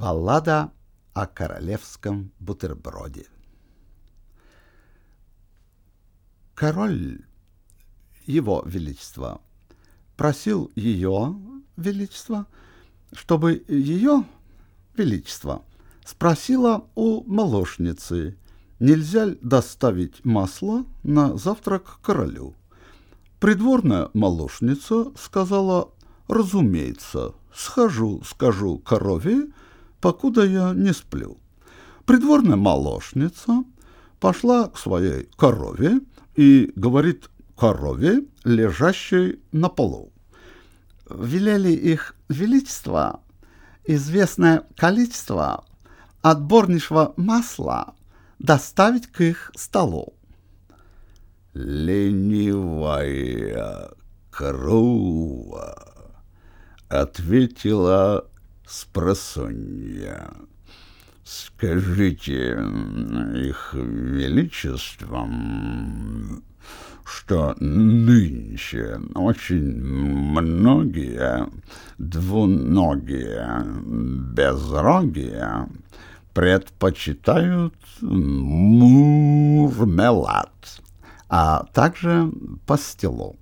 Баллада о королевском бутерброде. Король, его величество, просил ее величество, чтобы ее величество спросила у молочницы, нельзя ли доставить масло на завтрак королю. Придворная молочница сказала, разумеется, схожу, скажу корове, покуда я не сплю. Придворная молочница пошла к своей корове и говорит корове, лежащей на полу. Велели их величество известное количество отборнейшего масла доставить к их столу. Ленивая корова ответила спросонья. Скажите их величеством, что нынче очень многие двуногие безрогие предпочитают мурмелад, а также пастилу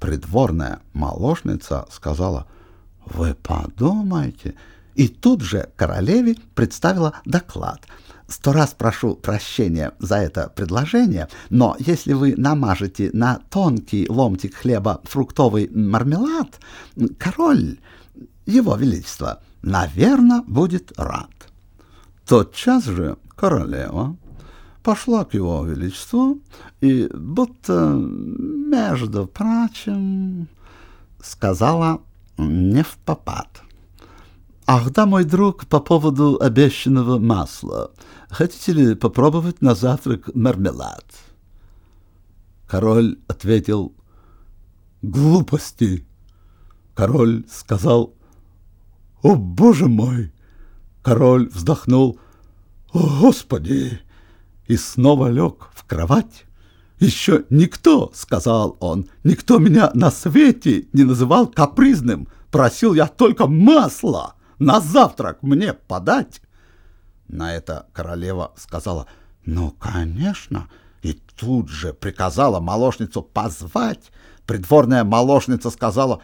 придворная молочница сказала, «Вы подумайте!» И тут же королеве представила доклад. Сто раз прошу прощения за это предложение, но если вы намажете на тонкий ломтик хлеба фруктовый мармелад, король, его величество, наверное, будет рад. Тотчас же королева пошла к его величеству и, будто, между прочим, сказала не в попад. «Ах да, мой друг, по поводу обещанного масла. Хотите ли попробовать на завтрак мармелад?» Король ответил «Глупости!» Король сказал «О, боже мой!» Король вздохнул «О, Господи!» и снова лег в кровать. «Еще никто, — сказал он, — никто меня на свете не называл капризным. Просил я только масла на завтрак мне подать». На это королева сказала, «Ну, конечно!» И тут же приказала молочницу позвать. Придворная молочница сказала,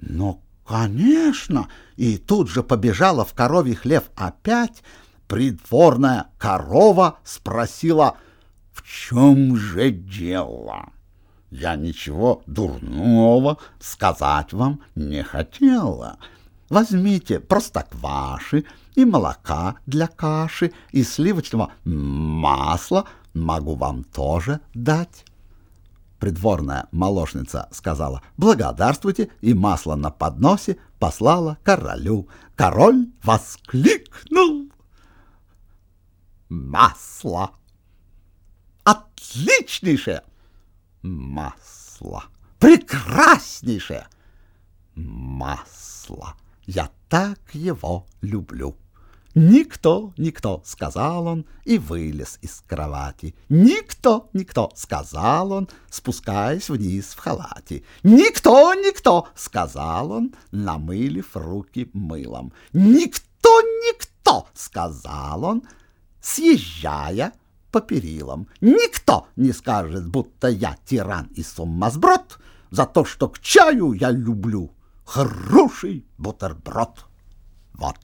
«Ну, конечно!» И тут же побежала в коровий хлев опять, придворная корова спросила, «В чем же дело?» Я ничего дурного сказать вам не хотела. Возьмите простокваши и молока для каши, и сливочного масла могу вам тоже дать. Придворная молочница сказала «Благодарствуйте», и масло на подносе послала королю. Король воскликнул масло. Отличнейшее масло. Прекраснейшее масло. Я так его люблю. «Никто, никто», — сказал он и вылез из кровати. «Никто, никто», — сказал он, спускаясь вниз в халате. «Никто, никто», — сказал он, намылив руки мылом. «Никто, никто», — сказал он, съезжая по перилам. Никто не скажет, будто я тиран и сумасброд, за то, что к чаю я люблю хороший бутерброд. Вот.